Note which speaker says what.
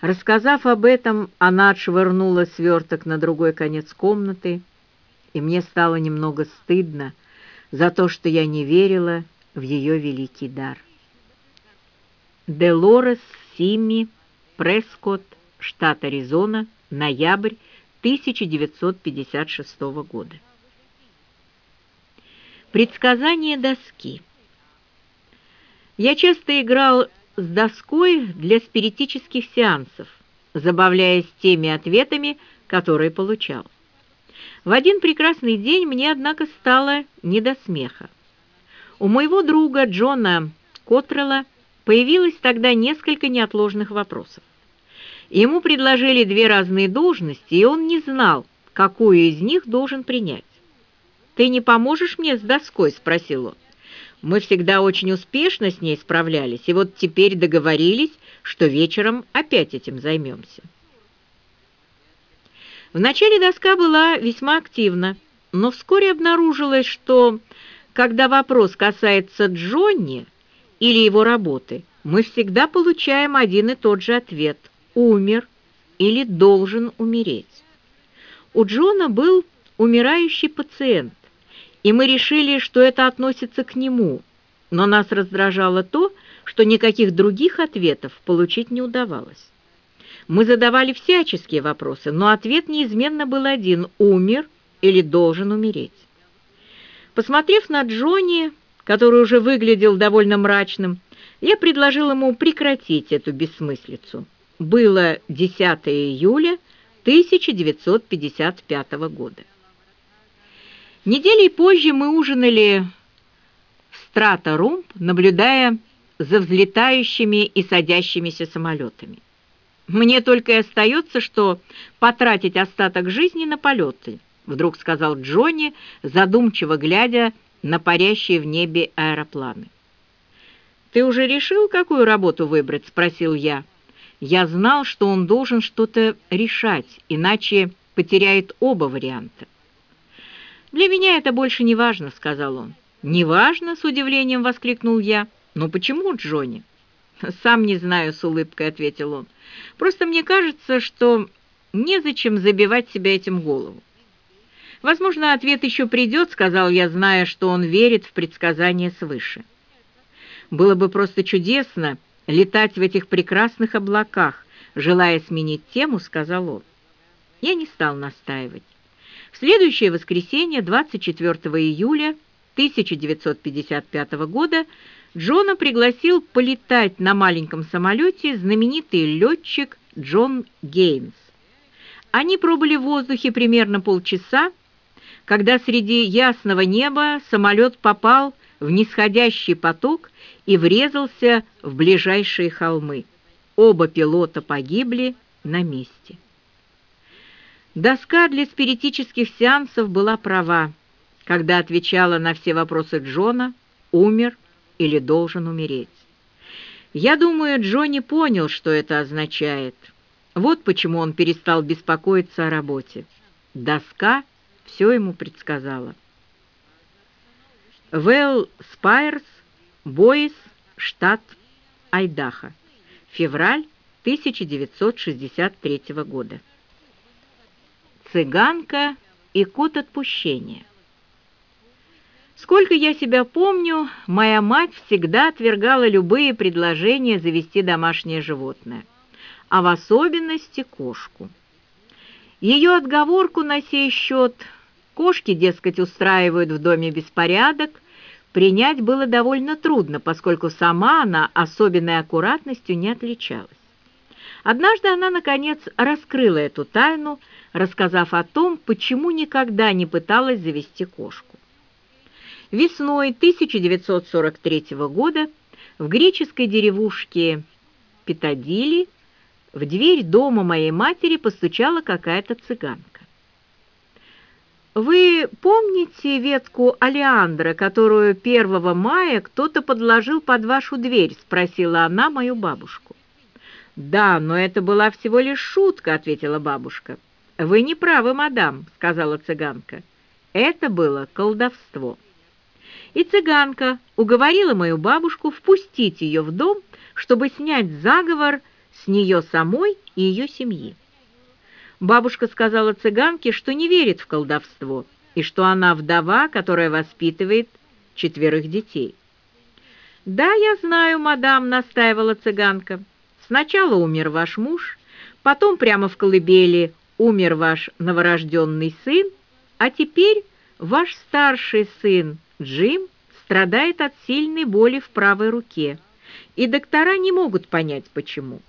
Speaker 1: Рассказав об этом, она отшвырнула сверток на другой конец комнаты, и мне стало немного стыдно за то, что я не верила в ее великий дар. Делорес Симми, Прескотт, штат Аризона, ноябрь 1956 года. Предсказание доски. Я часто играл с доской для спиритических сеансов, забавляясь теми ответами, которые получал. В один прекрасный день мне, однако, стало не до смеха. У моего друга Джона Котрелла появилось тогда несколько неотложных вопросов. Ему предложили две разные должности, и он не знал, какую из них должен принять. «Ты не поможешь мне с доской?» — спросил он. «Мы всегда очень успешно с ней справлялись, и вот теперь договорились, что вечером опять этим займемся». Вначале доска была весьма активна, но вскоре обнаружилось, что, когда вопрос касается Джонни или его работы, мы всегда получаем один и тот же ответ – умер или должен умереть. У Джона был умирающий пациент, и мы решили, что это относится к нему, но нас раздражало то, что никаких других ответов получить не удавалось. Мы задавали всяческие вопросы, но ответ неизменно был один – умер или должен умереть. Посмотрев на Джонни, который уже выглядел довольно мрачным, я предложил ему прекратить эту бессмыслицу. Было 10 июля 1955 года. Неделей позже мы ужинали в Страта-Румб, наблюдая за взлетающими и садящимися самолетами. «Мне только и остается, что потратить остаток жизни на полеты», вдруг сказал Джонни, задумчиво глядя на парящие в небе аэропланы. «Ты уже решил, какую работу выбрать?» — спросил я. Я знал, что он должен что-то решать, иначе потеряет оба варианта. «Для меня это больше не важно», — сказал он. «Не важно?» — с удивлением воскликнул я. «Но почему, Джонни?» «Сам не знаю», — с улыбкой ответил он. «Просто мне кажется, что незачем забивать себя этим голову». «Возможно, ответ еще придет», — сказал я, зная, что он верит в предсказания свыше. «Было бы просто чудесно, летать в этих прекрасных облаках, желая сменить тему, сказал он. Я не стал настаивать. В следующее воскресенье, 24 июля 1955 года, Джона пригласил полетать на маленьком самолете знаменитый летчик Джон Гейнс. Они пробыли в воздухе примерно полчаса, когда среди ясного неба самолет попал в нисходящий поток и врезался в ближайшие холмы. Оба пилота погибли на месте. Доска для спиритических сеансов была права, когда отвечала на все вопросы Джона «умер» или «должен умереть». Я думаю, Джонни понял, что это означает. Вот почему он перестал беспокоиться о работе. Доска все ему предсказала. Вэл Спайрс Бойс, штат Айдахо. Февраль 1963 года. Цыганка и кот отпущения. Сколько я себя помню, моя мать всегда отвергала любые предложения завести домашнее животное, а в особенности кошку. Ее отговорку на сей счет кошки, дескать, устраивают в доме беспорядок, принять было довольно трудно, поскольку сама она особенной аккуратностью не отличалась. Однажды она, наконец, раскрыла эту тайну, рассказав о том, почему никогда не пыталась завести кошку. Весной 1943 года в греческой деревушке Питадили в дверь дома моей матери постучала какая-то цыганка. Вы помните ветку алиандра, которую 1 мая кто-то подложил под вашу дверь, спросила она мою бабушку. Да, но это была всего лишь шутка, ответила бабушка. Вы не правы, мадам, сказала цыганка. Это было колдовство. И цыганка уговорила мою бабушку впустить ее в дом, чтобы снять заговор с нее самой и ее семьи. Бабушка сказала цыганке, что не верит в колдовство и что она вдова, которая воспитывает четверых детей. «Да, я знаю, мадам», — настаивала цыганка. «Сначала умер ваш муж, потом прямо в колыбели умер ваш новорожденный сын, а теперь ваш старший сын Джим страдает от сильной боли в правой руке, и доктора не могут понять, почему.